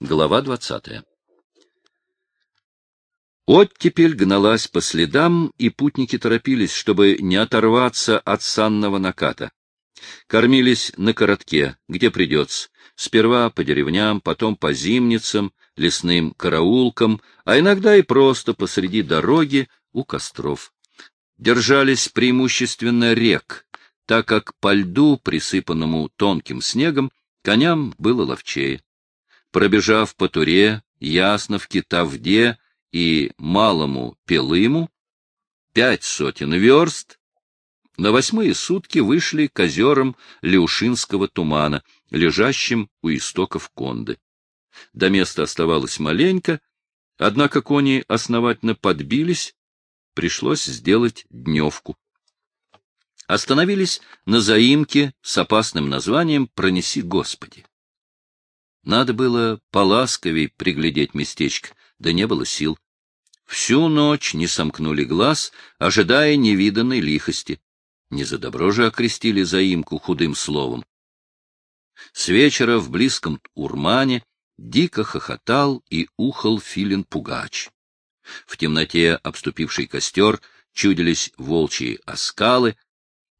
Глава двадцатая Оттепель гналась по следам, и путники торопились, чтобы не оторваться от санного наката. Кормились на коротке, где придется, сперва по деревням, потом по зимницам, лесным караулкам, а иногда и просто посреди дороги у костров. Держались преимущественно рек, так как по льду, присыпанному тонким снегом, коням было ловчее. Пробежав по Туре, Ясновке, Тавде и Малому Пелыму, пять сотен верст, на восьмые сутки вышли к озерам Леушинского тумана, лежащим у истоков Конды. До места оставалось маленько, однако кони основательно подбились, пришлось сделать дневку. Остановились на заимке с опасным названием «Пронеси Господи». Надо было поласковей приглядеть местечко, да не было сил. Всю ночь не сомкнули глаз, ожидая невиданной лихости. Не за добро же окрестили заимку худым словом. С вечера в близком урмане дико хохотал и ухал филин-пугач. В темноте обступивший костер чудились волчьи оскалы,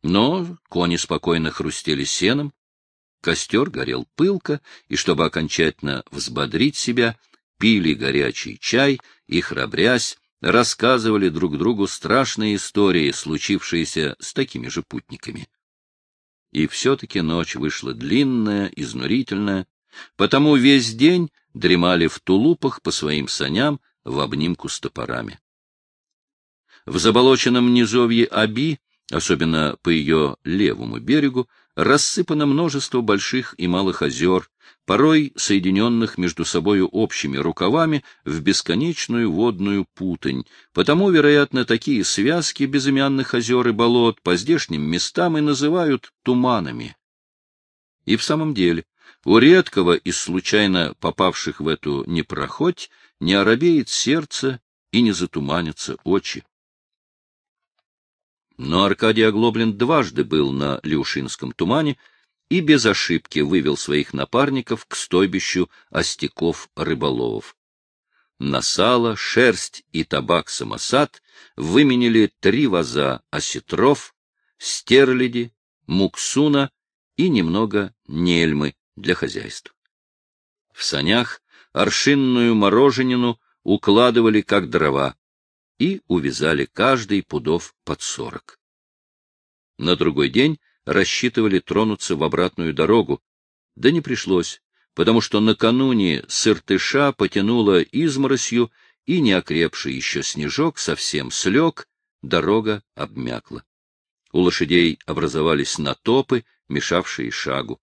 но кони спокойно хрустели сеном, костер горел пылко, и, чтобы окончательно взбодрить себя, пили горячий чай и, храбрясь, рассказывали друг другу страшные истории, случившиеся с такими же путниками. И все-таки ночь вышла длинная, изнурительная, потому весь день дремали в тулупах по своим саням в обнимку с топорами. В заболоченном низовье Аби, особенно по ее левому берегу, рассыпано множество больших и малых озер, порой соединенных между собою общими рукавами в бесконечную водную путань, потому, вероятно, такие связки безымянных озер и болот по здешним местам и называют туманами. И в самом деле, у редкого из случайно попавших в эту непроходь не оробеет сердце и не затуманятся очи. Но Аркадий Оглоблин дважды был на Люшинском тумане и без ошибки вывел своих напарников к стойбищу остяков-рыболовов. На сало, шерсть и табак самосад выменили три ваза осетров, стерляди, муксуна и немного нельмы для хозяйства. В санях аршинную мороженину укладывали как дрова и увязали каждый пудов под сорок. На другой день рассчитывали тронуться в обратную дорогу, да не пришлось, потому что накануне сыртыша потянуло изморосью, и неокрепший еще снежок совсем слег, дорога обмякла. У лошадей образовались натопы, мешавшие шагу.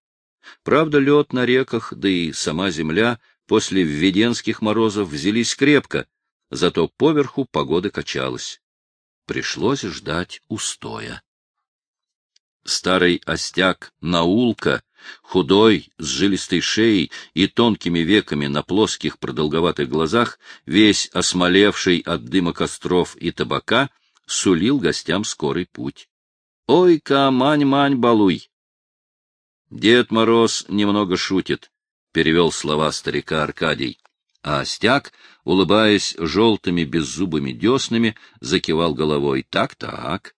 Правда, лед на реках, да и сама земля после введенских морозов взялись крепко, зато поверху погода качалась. Пришлось ждать устоя. Старый остяк Наулка, худой, с жилистой шеей и тонкими веками на плоских продолговатых глазах, весь осмолевший от дыма костров и табака, сулил гостям скорый путь. «Ой-ка, мань-мань, балуй!» Дед Мороз немного шутит, — перевел слова старика Аркадий. А Остяк, улыбаясь желтыми беззубыми деснами, закивал головой. Так-так.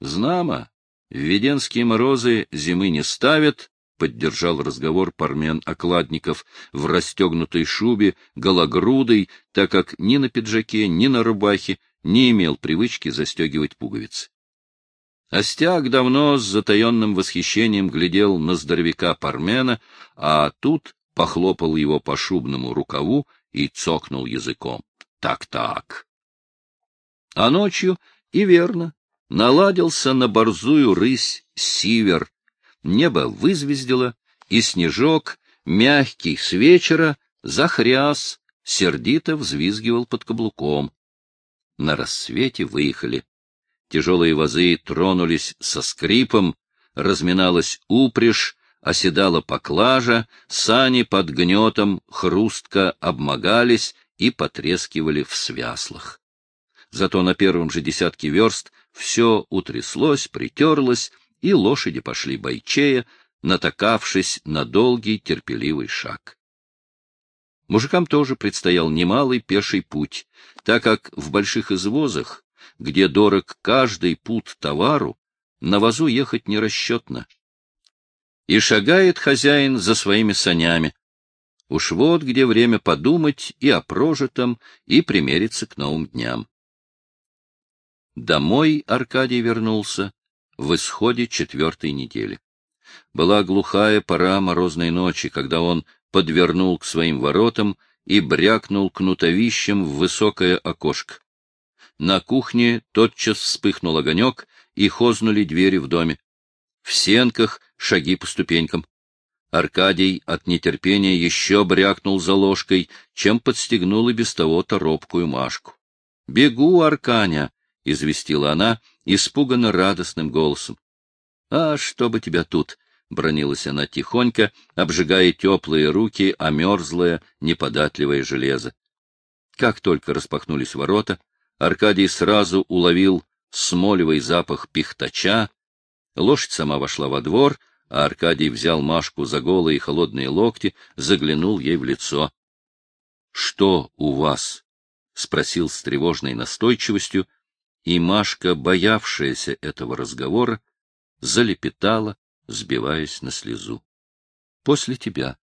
Знамо, Введенские морозы зимы не ставят, — поддержал разговор пармен Окладников в расстегнутой шубе, гологрудой, так как ни на пиджаке, ни на рубахе не имел привычки застегивать пуговицы. Остяк давно с затаенным восхищением глядел на здоровяка Пармена, а тут похлопал его по шубному рукаву и цокнул языком. Так-так. А ночью, и верно, наладился на борзую рысь сивер, небо вызвездило, и снежок, мягкий с вечера, захряс, сердито взвизгивал под каблуком. На рассвете выехали. Тяжелые вазы тронулись со скрипом, разминалась упряжь, оседала поклажа, сани под гнетом хрустко обмогались и потрескивали в свяслах. Зато на первом же десятке верст все утряслось, притерлось, и лошади пошли бойчея, натакавшись на долгий терпеливый шаг. Мужикам тоже предстоял немалый пеший путь, так как в больших извозах, где дорог каждый путь товару, на вазу ехать нерасчетно. И шагает хозяин за своими санями. Уж вот где время подумать и о прожитом, и примериться к новым дням. Домой Аркадий вернулся в исходе четвертой недели. Была глухая пора морозной ночи, когда он подвернул к своим воротам и брякнул кнутовищем в высокое окошко. На кухне тотчас вспыхнул огонек, и хознули двери в доме. В сенках шаги по ступенькам. Аркадий от нетерпения еще брякнул за ложкой, чем подстегнул и без того торопкую Машку. — Бегу, Арканя! — известила она, испуганно радостным голосом. — А что бы тебя тут? — бронилась она тихонько, обжигая теплые руки, а мерзлое, неподатливое железо. Как только распахнулись ворота, Аркадий сразу уловил смолевый запах пихтача, лошадь сама вошла во двор, а Аркадий взял Машку за голые холодные локти, заглянул ей в лицо. — Что у вас? — спросил с тревожной настойчивостью, и Машка, боявшаяся этого разговора, залепетала, сбиваясь на слезу. — После тебя.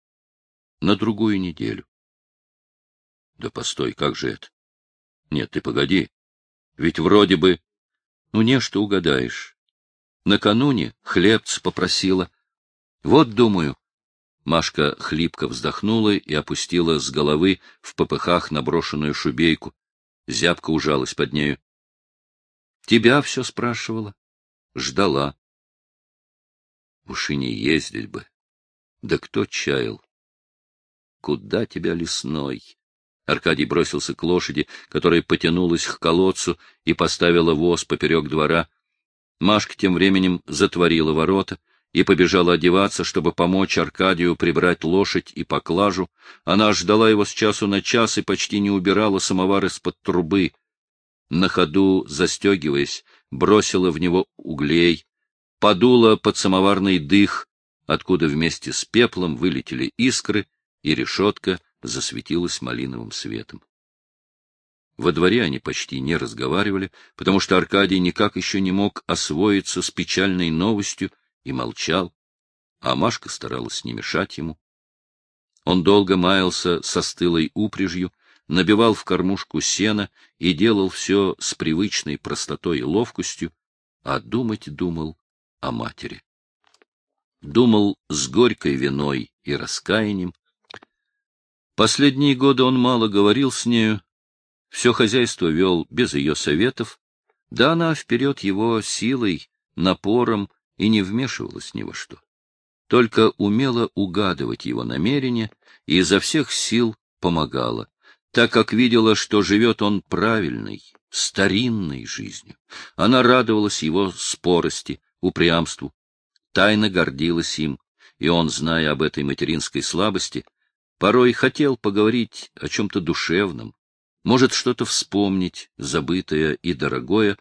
На другую неделю. — Да постой, как же это? Нет, ты погоди. Ведь вроде бы... Ну, не что угадаешь. Накануне хлебц попросила. Вот, думаю. Машка хлипко вздохнула и опустила с головы в попыхах наброшенную шубейку. Зябка ужалась под нею. Тебя все спрашивала. Ждала. Уж и не ездить бы. Да кто чаял? Куда тебя лесной? Аркадий бросился к лошади, которая потянулась к колодцу и поставила воз поперек двора. Машка тем временем затворила ворота и побежала одеваться, чтобы помочь Аркадию прибрать лошадь и поклажу. Она ждала его с часу на час и почти не убирала самовар из-под трубы. На ходу, застегиваясь, бросила в него углей, подула под самоварный дых, откуда вместе с пеплом вылетели искры, и решетка засветилась малиновым светом. Во дворе они почти не разговаривали, потому что Аркадий никак еще не мог освоиться с печальной новостью и молчал, а Машка старалась не мешать ему. Он долго маялся со стылой упряжью, набивал в кормушку сена и делал все с привычной простотой и ловкостью, а думать думал о матери. Думал с горькой виной и раскаянием, Последние годы он мало говорил с нею, все хозяйство вел без ее советов, да она вперед его силой, напором и не вмешивалась ни во что. Только умела угадывать его намерения и изо всех сил помогала, так как видела, что живет он правильной, старинной жизнью. Она радовалась его спорости, упрямству, тайно гордилась им, и он, зная об этой материнской слабости, Порой хотел поговорить о чем-то душевном, может, что-то вспомнить, забытое и дорогое,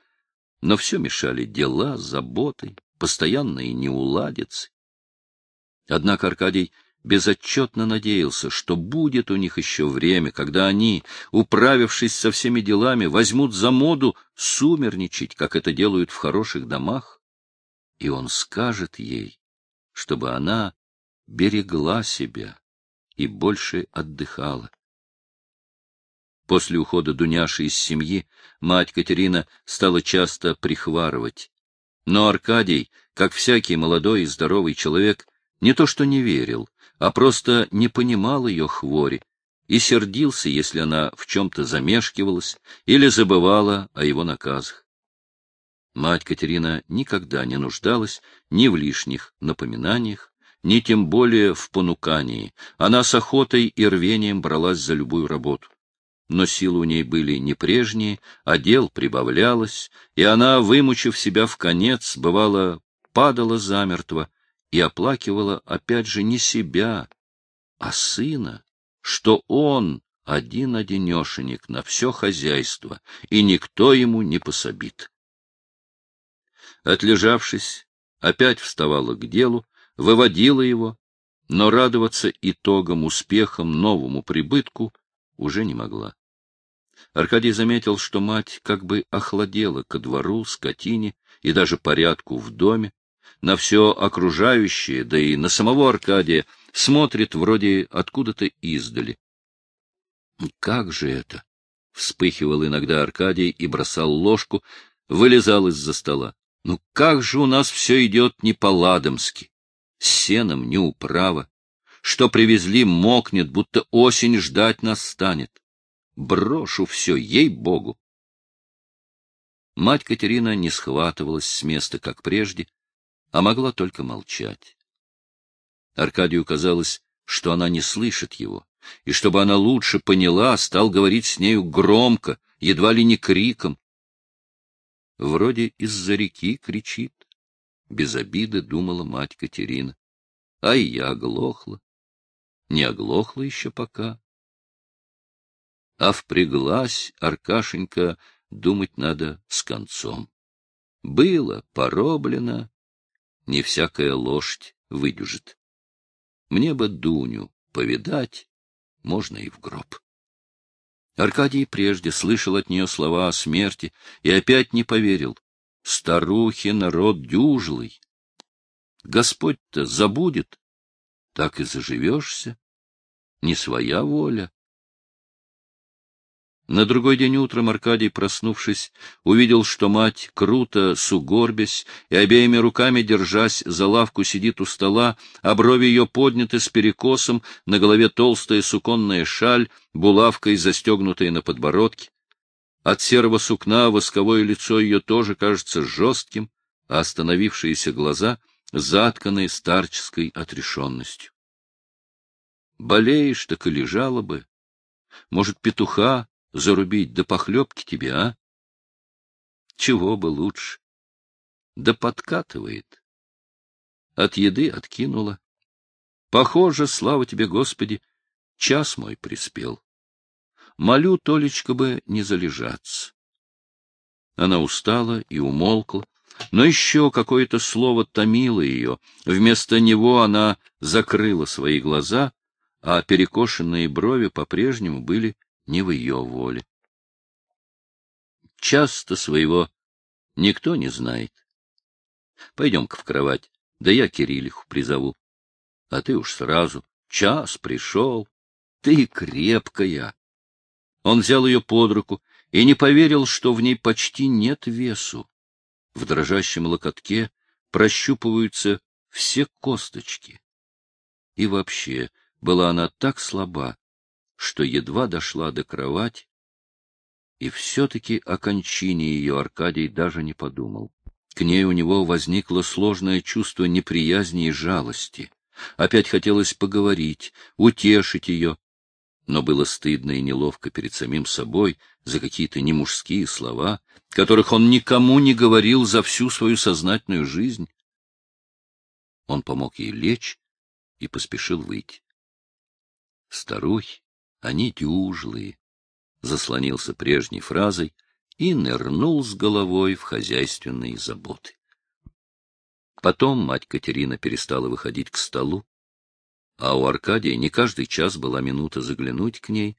но все мешали дела, заботы, постоянные неуладицы. Однако Аркадий безотчетно надеялся, что будет у них еще время, когда они, управившись со всеми делами, возьмут за моду сумерничать, как это делают в хороших домах, и он скажет ей, чтобы она берегла себя и больше отдыхала. После ухода Дуняши из семьи мать Катерина стала часто прихварывать. Но Аркадий, как всякий молодой и здоровый человек, не то что не верил, а просто не понимал ее хвори и сердился, если она в чем-то замешкивалась или забывала о его наказах. Мать Катерина никогда не нуждалась ни в лишних напоминаниях, ни тем более в понукании. Она с охотой и рвением бралась за любую работу. Но силы у ней были не прежние, а дел прибавлялось, и она, вымучив себя в конец, бывало, падала замертво и оплакивала опять же не себя, а сына, что он один-одинешенек на все хозяйство, и никто ему не пособит. Отлежавшись, опять вставала к делу, выводила его, но радоваться итогам, успехам, новому прибытку уже не могла. Аркадий заметил, что мать как бы охладела ко двору, скотине и даже порядку в доме, на все окружающее, да и на самого Аркадия, смотрит вроде откуда-то издали. Как же это? Вспыхивал иногда Аркадий и бросал ложку, вылезал из-за стола. Ну как же у нас все идет не по-ладомски? С сеном не управа. Что привезли, мокнет, будто осень ждать нас станет. Брошу все, ей-богу. Мать Катерина не схватывалась с места, как прежде, а могла только молчать. Аркадию казалось, что она не слышит его, и чтобы она лучше поняла, стал говорить с нею громко, едва ли не криком. Вроде из-за реки кричит. Без обиды думала мать Катерина. А и я оглохла. Не оглохла еще пока. А впряглась Аркашенька, думать надо с концом. Было пороблено, не всякая лошадь выдюжит. Мне бы Дуню повидать, можно и в гроб. Аркадий прежде слышал от нее слова о смерти и опять не поверил. Старухи народ дюжлый. Господь-то забудет, так и заживешься. Не своя воля. На другой день утром Аркадий, проснувшись, увидел, что мать, круто сугорбясь и обеими руками держась за лавку, сидит у стола, а брови ее подняты с перекосом, на голове толстая суконная шаль, булавкой застегнутая на подбородке. От серого сукна восковое лицо ее тоже кажется жестким, а остановившиеся глаза затканные старческой отрешенностью. Болеешь, так и лежала бы. Может, петуха зарубить до похлебки тебе, а? Чего бы лучше? Да подкатывает. От еды откинула. Похоже, слава тебе, Господи, час мой приспел. Молю Толечка бы не залежаться. Она устала и умолкла, но еще какое-то слово томило ее. Вместо него она закрыла свои глаза, а перекошенные брови по-прежнему были не в ее воле. Часто своего никто не знает. Пойдем-ка в кровать, да я Кириллиху призову. А ты уж сразу, час пришел, ты крепкая. Он взял ее под руку и не поверил, что в ней почти нет весу. В дрожащем локотке прощупываются все косточки. И вообще была она так слаба, что едва дошла до кровати, и все-таки о кончине ее Аркадий даже не подумал. К ней у него возникло сложное чувство неприязни и жалости. Опять хотелось поговорить, утешить ее, но было стыдно и неловко перед самим собой за какие-то немужские слова, которых он никому не говорил за всю свою сознательную жизнь. Он помог ей лечь и поспешил выйти. Старухи они дюжлые, заслонился прежней фразой и нырнул с головой в хозяйственные заботы. Потом мать Катерина перестала выходить к столу, а у Аркадия не каждый час была минута заглянуть к ней,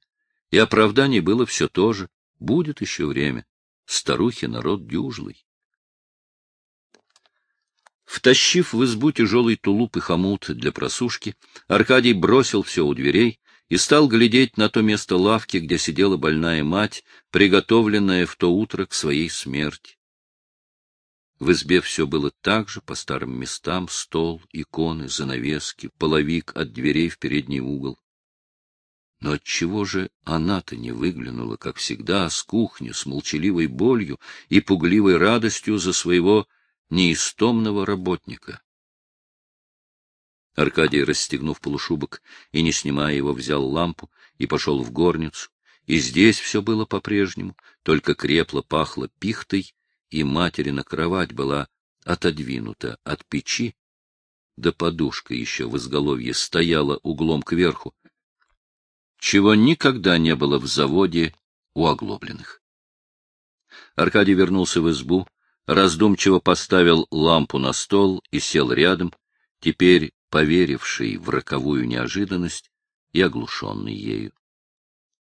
и оправданий было все то же, будет еще время, старухи народ дюжлый. Втащив в избу тяжелый тулуп и хомут для просушки, Аркадий бросил все у дверей, и стал глядеть на то место лавки, где сидела больная мать, приготовленная в то утро к своей смерти. В избе все было так же, по старым местам, стол, иконы, занавески, половик от дверей в передний угол. Но отчего же она-то не выглянула, как всегда, с кухни, с молчаливой болью и пугливой радостью за своего неистомного работника? Аркадий, расстегнув полушубок и не снимая его, взял лампу и пошел в горницу. И здесь все было по-прежнему, только крепло пахло пихтой, и материна кровать была отодвинута от печи, да подушка еще в изголовье стояла углом кверху, чего никогда не было в заводе у оглобленных. Аркадий вернулся в избу, раздумчиво поставил лампу на стол и сел рядом, теперь поверивший в роковую неожиданность и оглушенный ею.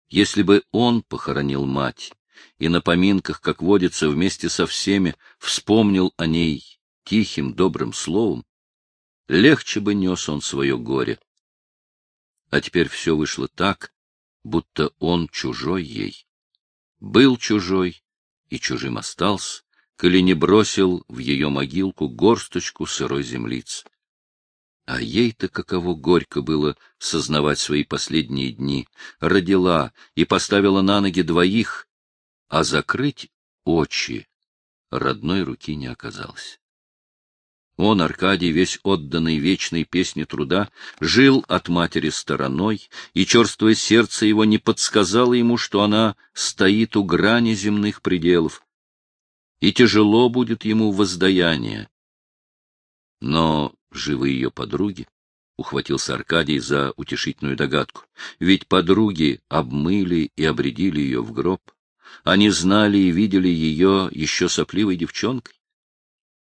Если бы он похоронил мать и на поминках, как водится, вместе со всеми, вспомнил о ней тихим, добрым словом, легче бы нес он свое горе. А теперь все вышло так, будто он чужой ей. Был чужой и чужим остался, коли не бросил в ее могилку горсточку сырой землицы. А ей-то каково горько было сознавать свои последние дни. Родила и поставила на ноги двоих, а закрыть очи родной руки не оказалось. Он, Аркадий, весь отданный вечной песне труда, жил от матери стороной, и черствое сердце его не подсказало ему, что она стоит у грани земных пределов, и тяжело будет ему воздаяние. Но живы ее подруги, — ухватился Аркадий за утешительную догадку, — ведь подруги обмыли и обредили ее в гроб. Они знали и видели ее еще сопливой девчонкой.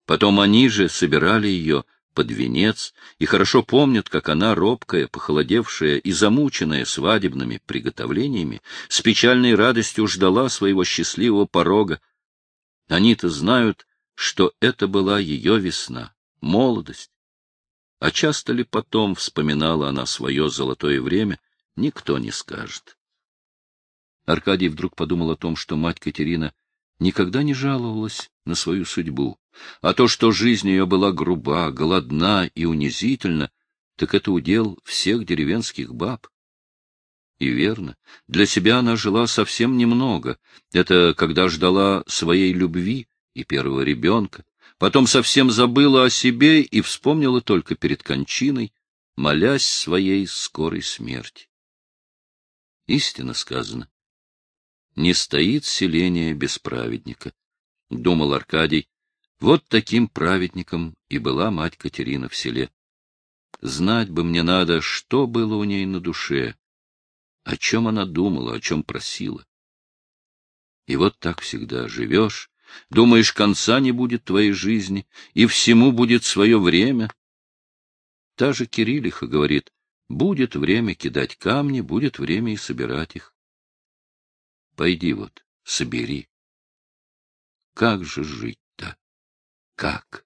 Потом они же собирали ее под венец и хорошо помнят, как она, робкая, похолодевшая и замученная свадебными приготовлениями, с печальной радостью ждала своего счастливого порога. Они-то знают, что это была ее весна, молодость. А часто ли потом вспоминала она свое золотое время, никто не скажет. Аркадий вдруг подумал о том, что мать Катерина никогда не жаловалась на свою судьбу, а то, что жизнь ее была груба, голодна и унизительна, так это удел всех деревенских баб. И верно, для себя она жила совсем немного, это когда ждала своей любви и первого ребенка, потом совсем забыла о себе и вспомнила только перед кончиной, молясь своей скорой смерти. Истинно сказано, не стоит селение без праведника, — думал Аркадий. Вот таким праведником и была мать Катерина в селе. Знать бы мне надо, что было у ней на душе, о чем она думала, о чем просила. И вот так всегда живешь, думаешь, конца не будет твоей жизни, и всему будет свое время. Та же Кириллиха говорит, будет время кидать камни, будет время и собирать их. Пойди вот, собери. Как же жить-то? Как?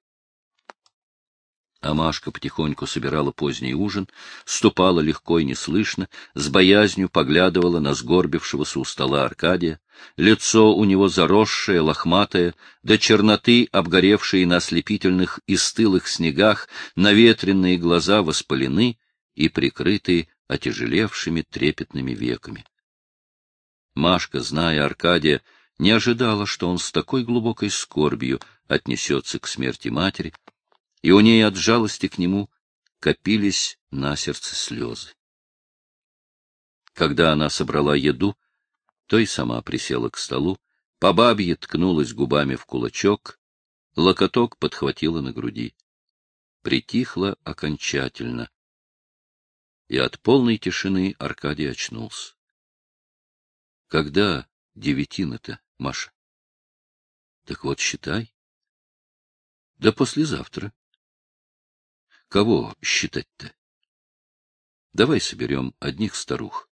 А Машка потихоньку собирала поздний ужин, ступала легко и неслышно, с боязнью поглядывала на сгорбившегося у стола Аркадия. Лицо у него заросшее, лохматое, до черноты обгоревшие на ослепительных и стылых снегах, наветренные глаза воспалены и прикрытые отяжелевшими трепетными веками. Машка, зная Аркадия, не ожидала, что он с такой глубокой скорбью отнесется к смерти матери, и у ней от жалости к нему копились на сердце слезы. Когда она собрала еду, то и сама присела к столу, по бабье ткнулась губами в кулачок, локоток подхватила на груди. Притихла окончательно, и от полной тишины Аркадий очнулся. Когда девятина-то, Маша? Так вот, считай. Да послезавтра. Кого считать-то? Давай соберем одних старух,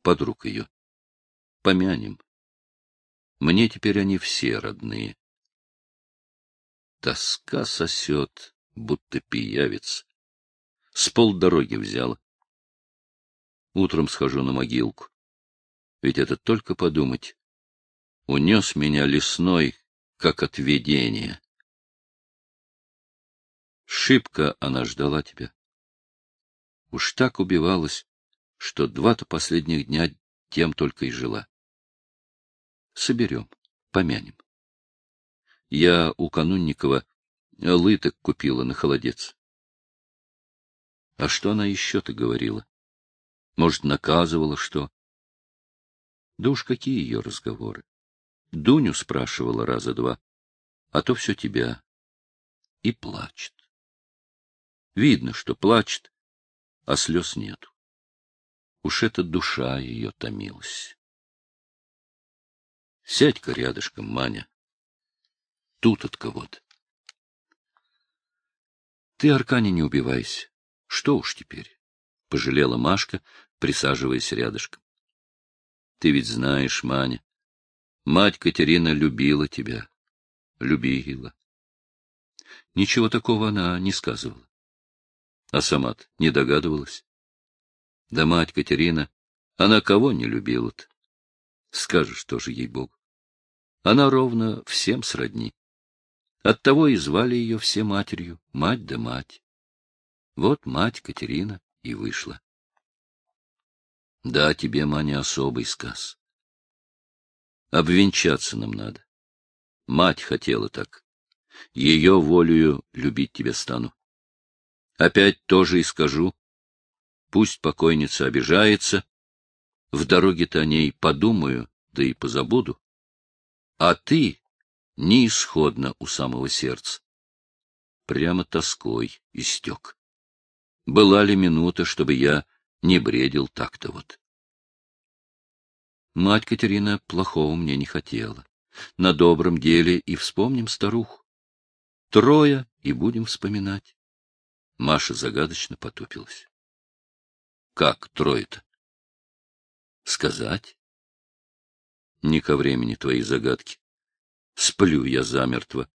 подруг ее. Помянем. Мне теперь они все родные. Тоска сосет, будто пиявец. С полдороги взяла. Утром схожу на могилку. Ведь это только подумать. Унес меня лесной, как от. Шибко она ждала тебя. Уж так убивалась, что два-то последних дня тем только и жила. Соберем, помянем. Я у Канунникова лыток купила на холодец. А что она еще-то говорила? Может, наказывала что? Да уж какие ее разговоры. Дуню спрашивала раза два, а то все тебя. И плачет. Видно, что плачет, а слез нету. Уж эта душа ее томилась. Сядь-ка рядышком, Маня. Тут от кого-то. Ты, Аркане, не убивайся. Что уж теперь, — пожалела Машка, присаживаясь рядышком. Ты ведь знаешь, Маня, мать Катерина любила тебя. Любила. Ничего такого она не сказывала. А сама не догадывалась. Да мать Катерина, она кого не любила-то? Скажешь тоже ей-богу. Она ровно всем сродни. Оттого и звали ее все матерью, мать да мать. Вот мать Катерина и вышла. Да, тебе, Маня, особый сказ. Обвенчаться нам надо. Мать хотела так. Ее волею любить тебя стану. Опять тоже и скажу. Пусть покойница обижается. В дороге-то о ней подумаю, да и позабуду. А ты неисходно у самого сердца. Прямо тоской истек. Была ли минута, чтобы я не бредил так-то вот? Мать Катерина плохого мне не хотела. На добром деле и вспомним старуху. Трое и будем вспоминать. Маша загадочно потупилась. — Как трое-то? — Сказать? — Не ко времени твои загадки. Сплю я замертво.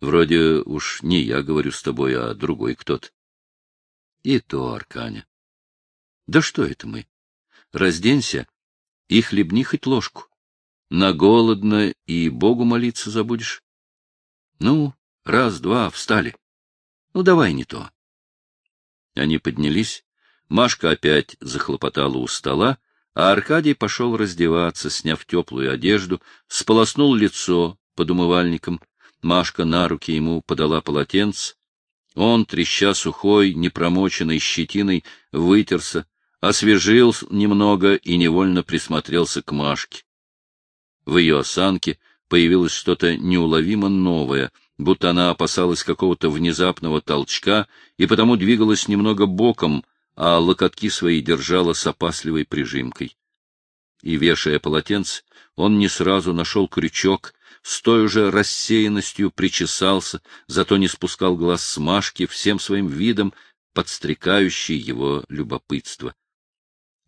Вроде уж не я говорю с тобой, а другой кто-то. И то, Арканя. Да что это мы? Разденься и хлебни хоть ложку. На голодно и Богу молиться забудешь. Ну, раз, два, встали. Ну, давай не то. Они поднялись. Машка опять захлопотала у стола, а Аркадий пошел раздеваться, сняв теплую одежду, сполоснул лицо под умывальником. Машка на руки ему подала полотенце. Он, треща сухой, непромоченной щетиной, вытерся, освежил немного и невольно присмотрелся к Машке. В ее осанке появилось что-то неуловимо новое, будто она опасалась какого-то внезапного толчка и потому двигалась немного боком, а локотки свои держала с опасливой прижимкой. И, вешая полотенце, он не сразу нашел крючок, с той же рассеянностью причесался, зато не спускал глаз с Машки, всем своим видом подстрекающий его любопытство.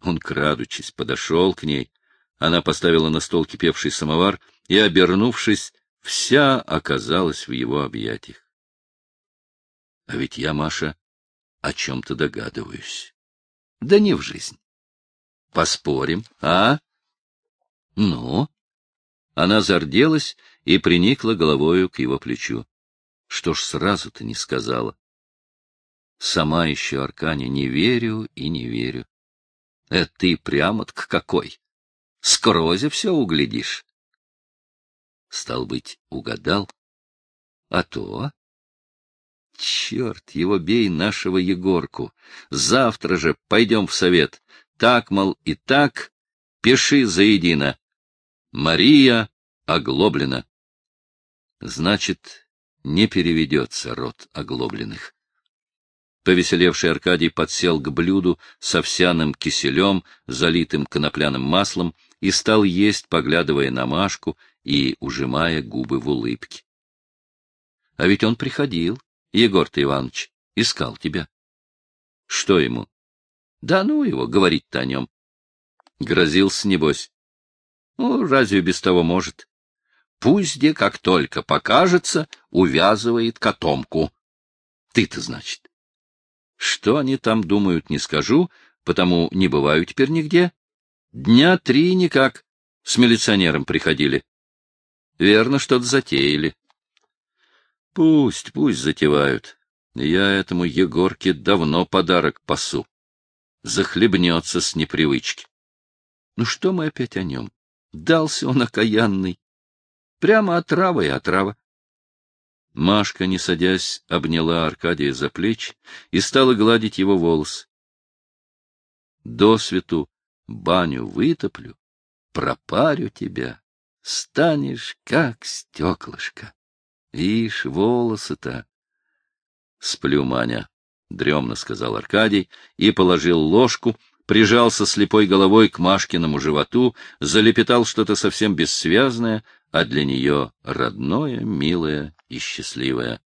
Он, крадучись, подошел к ней. Она поставила на стол кипевший самовар и, обернувшись, вся оказалась в его объятиях. — А ведь я, Маша, о чем-то догадываюсь. Да не в жизнь. Поспорим, а? Ну? Она зарделась и приникла головою к его плечу. Что ж сразу-то не сказала? Сама еще, Арканя, не верю и не верю. Это ты прямо-таки какой! Скрозе все углядишь. Стал быть, угадал? А то... Черт, его бей, нашего Егорку. Завтра же пойдем в совет. Так, мол, и так. Пиши заедино. Мария Оглоблена. Значит, не переведется род оглобленных. Повеселевший Аркадий подсел к блюду с овсяным киселем, залитым конопляным маслом, и стал есть, поглядывая на Машку и ужимая губы в улыбке. А ведь он приходил, Егор-то Иванович, искал тебя. Что ему? Да ну его, говорить-то о нем. Грозился, небось. Ну, разве без того может? Пусть где как только покажется, увязывает котомку. Ты-то, значит. Что они там думают, не скажу, потому не бываю теперь нигде. Дня три никак с милиционером приходили. Верно, что-то затеяли. Пусть, пусть затевают. Я этому Егорке давно подарок пасу. Захлебнется с непривычки. Ну что мы опять о нем? Дался он окаянный. Прямо отрава и отрава. Машка, не садясь, обняла Аркадия за плечи и стала гладить его волосы. До свету баню вытоплю, пропарю тебя, станешь как стеклышко. Ишь, волосы-то. — Сплю, Маня, — дремно сказал Аркадий и положил ложку, прижался слепой головой к Машкиному животу, залепетал что-то совсем бессвязное, а для нее родное, милое и счастливое.